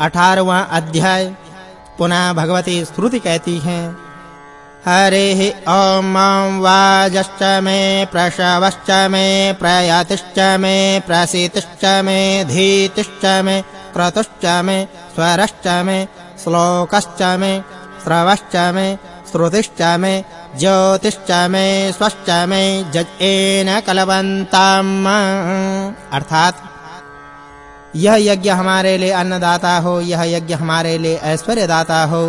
18वां अध्याय। पुनः भगवती श्रुति कहती है, हरिः ॐ वाजश्च मे प्रशवश्च मे प्रयातिश्च मे प्रसीतिश्च मे धीतिश्च मे क्रतुश्च मे स्वरश्च मे श्लोकश्च मे श्रवश्च मे श्रुतिश्च मे ज्योतिश्च मे स्वश्च मे जजेन कलवन्ताम्। अर्थात यह यज्ञ हमारे लिए अन्नदाता हो यह यज्ञ हमारे लिए ऐश्वर्य दाता हो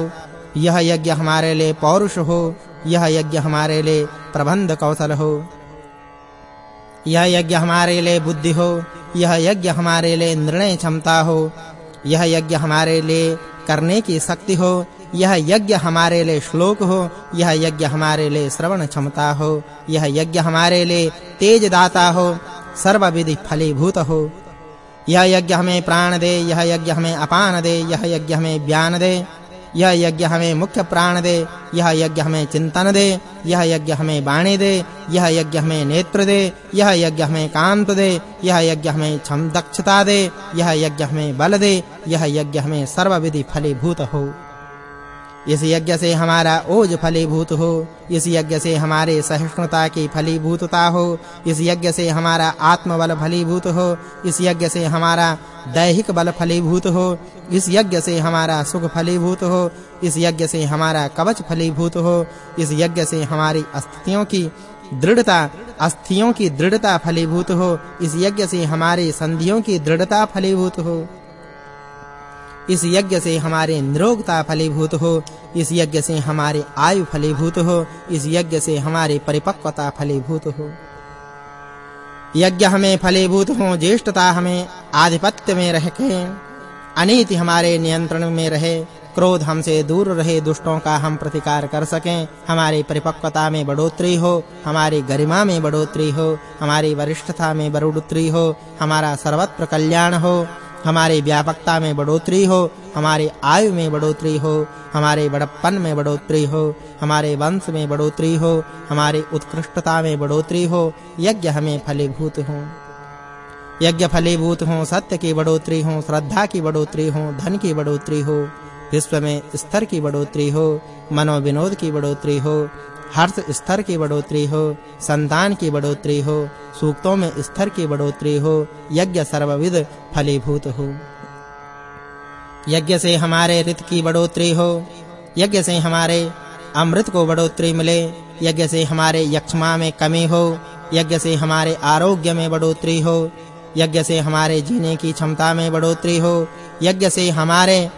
यह यज्ञ हमारे लिए पौरुष हो यह यज्ञ हमारे लिए प्रबंध कौशल हो यह यज्ञ हमारे लिए बुद्धि हो यह यज्ञ हमारे लिए निर्णय क्षमता हो यह यज्ञ हमारे लिए करने की शक्ति हो यह यज्ञ हमारे लिए श्लोक हो यह यज्ञ हमारे लिए श्रवण क्षमता हो यह यज्ञ हमारे लिए तेज दाता हो सर्वविधि फलीभूत हो यह यज्ञ हमें प्राण दे यह यज्ञ हमें अपान दे यह यज्ञ हमें ज्ञान दे यह यज्ञ हमें मुख्य प्राण दे यह यज्ञ हमें चिंतन दे यह यज्ञ हमें वाणी दे यह यज्ञ हमें नेत्र दे यह यज्ञ हमें कांत दे यह यज्ञ हमें क्षम दक्षता दे यह यज्ञ हमें बल दे यह यज्ञ हमें सर्वविधि फलीभूत हो इस यज्ञ से हमारा ओज फलीभूत हो। इस यज्ञ से हमारे सहिष्णुता की फलीभूतता हो। इस यज्ञ से हमारा आत्मबल फलीभूत हो। इस यज्ञ से हमारा दैहिक बल फलीभूत हो। इस यज्ञ से हमारा सुख फलीभूत हो। इस यज्ञ से हमारा कवच फलीभूत हो। इस यज्ञ से हमारी अस्थियों की दृढ़ता, अस्थियों की दृढ़ता फलीभूत हो। इस यज्ञ से हमारी संधियों की दृढ़ता फलीभूत हो। इस यज्ञ से हमारे निरोगता फलीभूत हो, इस यज्ञ से हमारे आयु फलीभूत हो, इस यज्ञ से हमारी परिपक्वता फलीभूत हो। यज्ञ हमें फलीभूत हो, ज्येष्ठता हमें आधिपत्य में के अनीति हमारे नियंत्रण में रहे, क्रोध हमसे दूर रहे, दुष्टों का हम प्रतिकार कर सकें, हमारी परिपक्वता में बढ़ोतरी हो, हमारी गरिमा में बढ़ोतरी हो, हमारी वरिष्ठता में बढ़ोतरी हो, हमारा सर्वत्र कल्याण हो हमारे व्यापकता में बढ़ोतरी हो, हमारे आयु में बढ़ोतरी हो, हमारे बड़प्पन में बढ़ोतरी हो, हमारे वंश में बढ़ोतरी हो, हमारी उत्कृष्टता में बढ़ोतरी हो, यज्ञ हमें फलीभूत हो। यज्ञ फलीभूत हो, सत्य की बढ़ोतरी हो, श्रद्धा की बढ़ोतरी हो, धन की बढ़ोतरी हो, विश्व में स्तर की बढ़ोतरी हो, मनोविनोद की बढ़ोतरी हो हर्ष स्तर की बढ़ोतरी हो, संतान की बढ़ोतरी हो, सूक्तों में स्तर की बढ़ोतरी हो, यज्ञ सर्वविध फलीभूत हो। यज्ञ से हमारे रित की बढ़ोतरी हो, यज्ञ से हमारे अमृत को बढ़ोतरी मिले, यज्ञ से हमारे यक्षमा में कमी हो, यज्ञ से हमारे आरोग्य में बढ़ोतरी हो, यज्ञ से हमारे जीने की क्षमता में बढ़ोतरी हो, यज्ञ से हमारे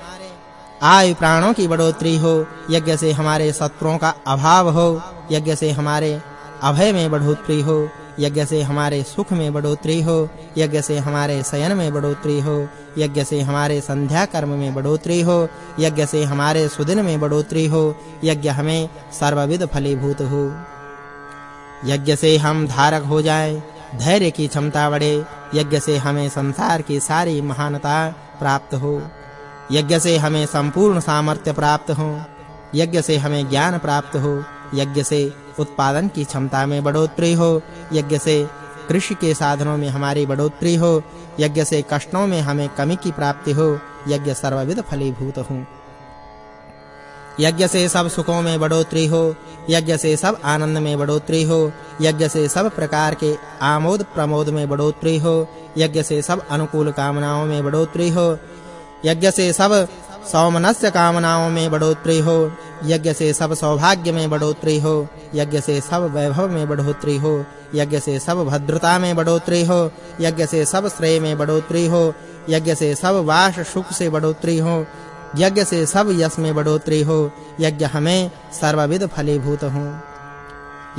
आयु प्राणों की बढ़ोतरी हो, यज्ञ से हमारे शत्रुओं का अभाव हो, यज्ञ से हमारे अभय में बढ़ोतरी हो, यज्ञ से हमारे सुख में बढ़ोतरी हो, यज्ञ से हमारे शयन में बढ़ोतरी हो, यज्ञ से हमारे संध्या कर्म में बढ़ोतरी हो, यज्ञ से हमारे सुदिन में बढ़ोतरी हो, यज्ञ हमें सर्वविध फलीभूत हो। यज्ञ से हम धारक हो जाएँ, धैर्य की क्षमता बढ़े, यज्ञ से हमें संसार की सारी महानता प्राप्त हो। यज्ञ से हमें संपूर्ण सामर्थ्य प्राप्त हो। यज्ञ से हमें ज्ञान प्राप्त हो। यज्ञ से उत्पादन की क्षमता में बढ़ोतरी हो। यज्ञ से कृषि के साधनों में हमारी बढ़ोतरी हो। यज्ञ से कष्टों में हमें कमी की प्राप्ति हो। यज्ञ सर्वविध फलीभूत हो। यज्ञ से सब सुखों में बढ़ोतरी हो। यज्ञ से सब आनंद में बढ़ोतरी हो। यज्ञ से सब प्रकार के आमोद प्रमोद में बढ़ोतरी हो। यज्ञ से सब अनुकूल कामनाओं में बढ़ोतरी हो। यज्ञ से सब सौमनस्य कामनाओं में बढ़ोतरी हो। यज्ञ से सब सौभाग्य में बढ़ोतरी हो। यज्ञ से सब वैभव में बढ़ोतरी हो। यज्ञ से सब भद्रता में बढ़ोतरी हो। यज्ञ से सब श्रेय में बढ़ोतरी हो। यज्ञ से सब वाश सुख से बढ़ोतरी हो। यज्ञ से सब यश में बढ़ोतरी हो। यज्ञ हमें सर्वविध फलीभूत हो।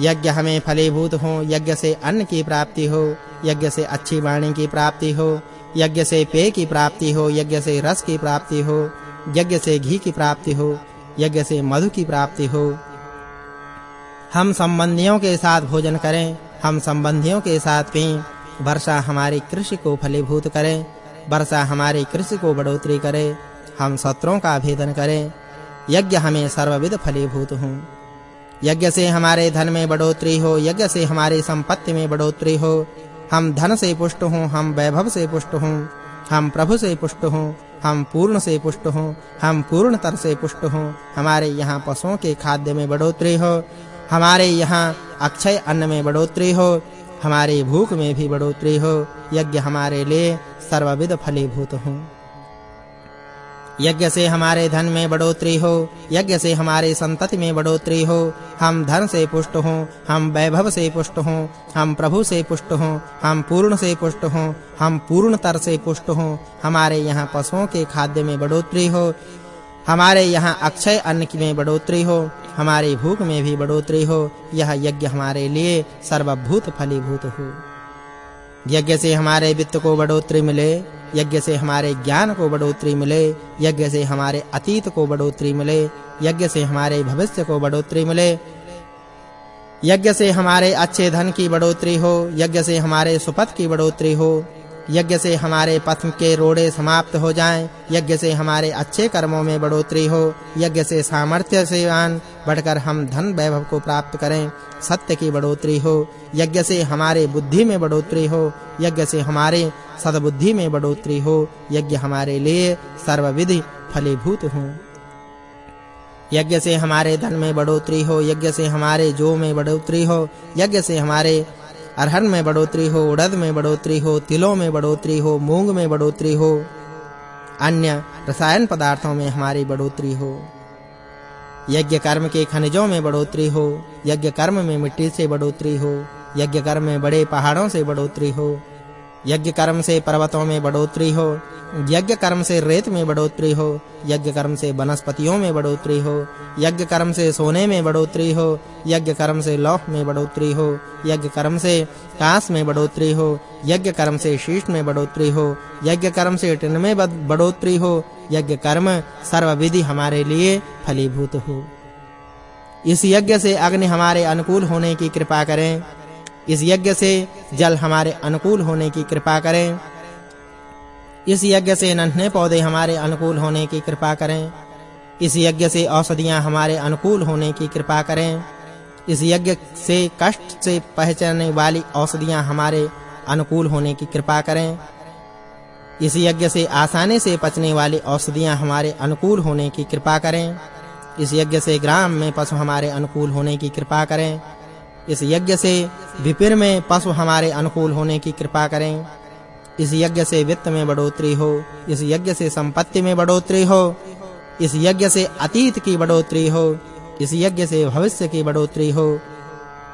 यज्ञ हमें फलीभूत हो। यज्ञ से अन्न की प्राप्ति हो। यज्ञ से अच्छी वाणी की प्राप्ति हो। यज्ञ से पेय की प्राप्ति हो, यज्ञ से रस की प्राप्ति हो, यज्ञ से घी की प्राप्ति हो, यज्ञ से मधु की प्राप्ति हो। हम संबंधियों के साथ भोजन करें, हम संबंधियों के साथ पीएँ वर्षा हमारी कृषि को फलीभूत करे, वर्षा हमारी कृषि को बढ़ोतरी करे, हम शत्रुओं का भेदन करें, यज्ञ हमें सर्वविध फलीभूत हो। यज्ञ से हमारे धन में बढ़ोतरी हो, यज्ञ से हमारी संपत्ति में बढ़ोतरी हो हम धन से पुष्ट हों, हम वैभव से पुष्ट हों, हम प्रभु से पुष्ट हों, हम पूर्ण से पुष्ट हों, हम पूर्ण तर से पुष्ट हों। हमारे यहाँ पशुओं के खाद्य में बढ़ोतरी हो, हमारे यहाँ अक्षय अन्न में बढ़ोतरी हो, हमारी भूख में भी बढ़ोतरी हो, यज्ञ हमारे लिए सर्वविध फलीभूत हो। यज्ञ से हमारे धन में बढ़ोतरी हो, यज्ञ से हमारे संतति में बढ़ोतरी हो। हम धन से पुष्ट हों, हम वैभव से पुष्ट हों, हम प्रभु से पुष्ट हों, हम पूर्ण से पुष्ट हों, हम पूर्णतर से पुष्ट हों। हमारे यहाँ पशुओं के खाद्य में बढ़ोतरी हो, हमारे यहाँ अक्षय अन्न की में बढ़ोतरी हो, हमारी भूख में भी बढ़ोतरी हो। यह यज्ञ हमारे लिए सर्वभूत फलीभूत हो। यज्ञ से हमारे वित्त को बढ़ोतरी मिले, यज्ञ से हमारे ज्ञान को बढ़ोतरी मिले, यज्ञ से हमारे अतीत को बढ़ोतरी मिले, यज्ञ से हमारे भविष्य को बढ़ोतरी मिले। यज्ञ से हमारे अच्छे धन की बढ़ोतरी हो, यज्ञ से हमारे सुपथ की बढ़ोतरी हो यज्ञ से हमारे पथ के रोड़े समाप्त हो जाएँ। यज्ञ से हमारे अच्छे कर्मों में बढ़ोतरी हो। यज्ञ से सामर्थ्य से आन बढ़कर हम धन वैभव को प्राप्त करें। सत्य की बढ़ोतरी हो। यज्ञ से हमारे बुद्धि में बढ़ोतरी हो। यज्ञ से हमारे सद्बुद्धि में बढ़ोतरी हो। यज्ञ हमारे लिए सर्वविधि फलीभूत हो। यज्ञ से हमारे धन में बढ़ोतरी हो। यज्ञ से हमारे जो में बढ़ोतरी हो। यज्ञ से हमारे अरहर में बढ़ोतरी हो, उड़द में बढ़ोतरी हो, तिलों में बढ़ोतरी हो, मूंग में बढ़ोतरी हो, अन्य रसायन पदार्थों में हमारी बढ़ोतरी हो। यज्ञ कर्म के खनिजों में बढ़ोतरी हो, यज्ञ कर्म में मिट्टी से बढ़ोतरी हो, यज्ञ कर्म में बड़े पहाड़ों से बढ़ोतरी हो यज्ञ कर्म से पर्वतों में बढ़ोतरी हो यज्ञ कर्म से रेत में बढ़ोतरी हो यज्ञ कर्म से वनस्पतियों में बढ़ोतरी हो यज्ञ कर्म से सोने में बढ़ोतरी हो यज्ञ कर्म से लौह में बढ़ोतरी हो यज्ञ कर्म से कांस में बढ़ोतरी हो यज्ञ कर्म से शीश में बढ़ोतरी हो यज्ञ कर्म से टिन में बढ़ोतरी हो यज्ञ कर्म सर्वविधि हमारे लिए फलीभूत हो। इस यज्ञ से अग्नि हमारे अनुकूल होने की कृपा करें। इस यज्ञ से जल हमारे अनुकूल होने की कृपा करें। इस यज्ञ से नन्हे पौधे हमारे अनुकूल होने की कृपा करें। इस यज्ञ से औषधियाँ हमारे अनुकूल होने की कृपा करें। इस यज्ञ से कष्ट से पहचानने वाली औषधियाँ हमारे अनुकूल होने की कृपा करें। इस यज्ञ से आसानी से पचने वाली औषधियाँ हमारे अनुकूल होने की कृपा करें। इस यज्ञ से ग्राम में पशु हमारे अनुकूल होने की कृपा करें। इस यज्ञ से विपिर में पशु हमारे अनुकूल होने की कृपा करें। इस यज्ञ से वित्त में बढ़ोतरी हो, इस यज्ञ से संपत्ति में बढ़ोतरी हो, इस यज्ञ से अतीत की बढ़ोतरी हो, इस यज्ञ से भविष्य की बढ़ोतरी हो।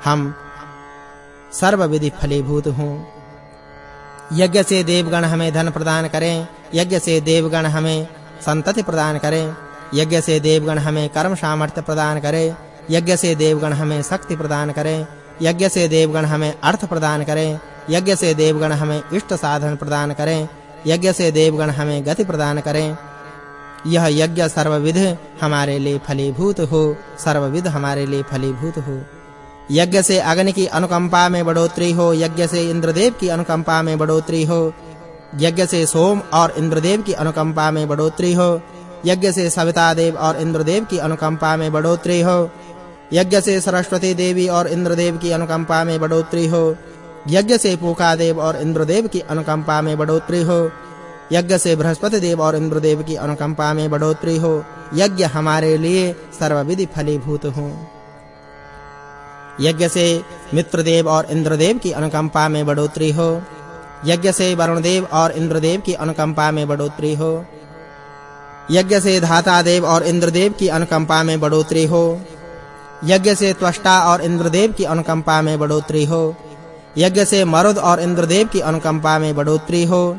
हम सर्व विधि फलीभूत हों। यज्ञ से देवगण हमें धन प्रदान करें, यज्ञ से देवगण हमें संतति प्रदान करें, यज्ञ से देवगण हमें कर्म सामर्थ्य प्रदान करें यज्ञ से देवगण हमें शक्ति प्रदान करें, यज्ञ से देवगण हमें अर्थ प्रदान करें, यज्ञ से देवगण हमें इष्ट साधन प्रदान करें, यज्ञ से देवगण हमें गति प्रदान करें। यह यज्ञ सर्वविध हमारे लिए फलीभूत हो, सर्वविध हमारे लिए फलीभूत हो। यज्ञ से अग्नि की अनुकंपा में बढ़ोतरी हो, यज्ञ से इंद्रदेव की अनुकंपा में बढ़ोतरी हो। यज्ञ से सोम और इंद्रदेव की अनुकंपा में बढ़ोतरी हो। यज्ञ से सविता देव और इंद्रदेव की अनुकंपा में बढ़ोतरी हो। यज्ञ से सरस्वती देवी और इंद्रदेव की अनुकंपा में बढ़ोतरी हो। यज्ञ से पूका देव और इंद्रदेव की अनुकंपा में बढ़ोतरी हो। यज्ञ से बृहस्पति देव और इंद्रदेव की अनुकंपा में बढ़ोतरी हो। यज्ञ हमारे लिए सर्वविधि फलीभूत हो। यज्ञ से मित्रदेव और इंद्रदेव की अनुकंपा में बढ़ोतरी हो। यज्ञ से वरुण देव और इंद्रदेव की अनुकंपा में बढ़ोतरी हो। यज्ञ से धाता देव और इंद्रदेव की अनुकंपा में बढ़ोतरी हो। यज्ञ से त्वष्टा और इंद्रदेव की अनुकंपा में बढ़ोतरी हो। यज्ञ से मरुद और इंद्रदेव की अनुकंपा में बढ़ोतरी हो।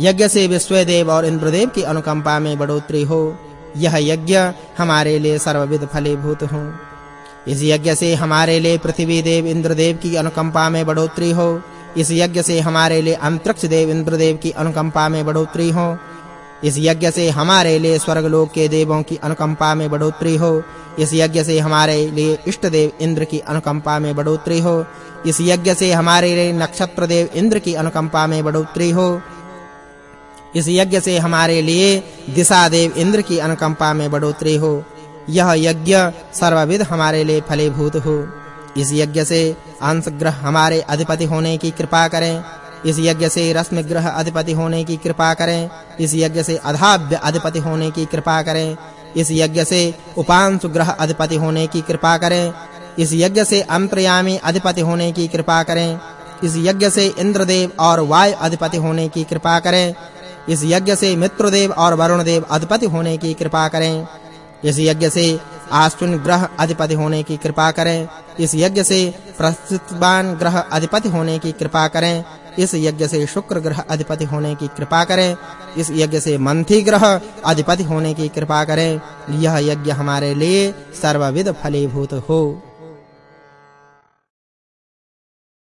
यज्ञ से विश्वदेव और इंद्रदेव की अनुकंपा में बढ़ोतरी हो। यह यज्ञ हमारे लिए सर्वविध फलीभूत हो। इस यज्ञ से हमारे लिए पृथ्वी देव इंद्रदेव की अनुकंपा में बढ़ोतरी हो। इस यज्ञ से हमारे लिए अंतरिक्ष देव इंद्रदेव की अनुकंपा में बढ़ोतरी हो। इस यज्ञ से हमारे लिए स्वर्गलोक के देवों की अनुकंपा में बढ़ोतरी हो। इस यज्ञ से हमारे लिए इष्ट देव इंद्र की अनुकंपा में बढ़ोतरी हो। इस यज्ञ से हमारे लिए नक्षत्र देव इंद्र की अनुकंपा में बढ़ोतरी हो। इस यज्ञ से हमारे लिए दिशा देव इंद्र की अनुकंपा में बढ़ोतरी हो। यह यज्ञ सर्वविध हमारे लिए फलीभूत हो। इस यज्ञ से अंश ग्रह हमारे अधिपति होने की कृपा करें। इस यज्ञ से रश्मि ग्रह अधिपति होने की कृपा करें। इस यज्ञ से अधाव्य अधिपति होने की कृपा करें। इस यज्ञ से उपांशु ग्रह अधिपति होने की कृपा करें। इस यज्ञ से अंतर्यामी अधिपति होने की कृपा करें। इस यज्ञ से इंद्रदेव और वायु अधिपति होने की कृपा करें। इस यज्ञ से मित्रदेव और वरुण देव अधिपति होने की कृपा करें। इस यज्ञ से आश्विन ग्रह अधिपति होने की कृपा करें। इस यज्ञ से प्रस्तुतवान ग्रह अधिपति होने की कृपा करें। इस यज्ञ से शुक्र ग्रह अधिपति होने की कृपा करें। इस यज्ञ से मंथी ग्रह अधिपति होने की कृपा करें। यह यज्ञ हमारे लिए सर्वविध फलीभूत हो।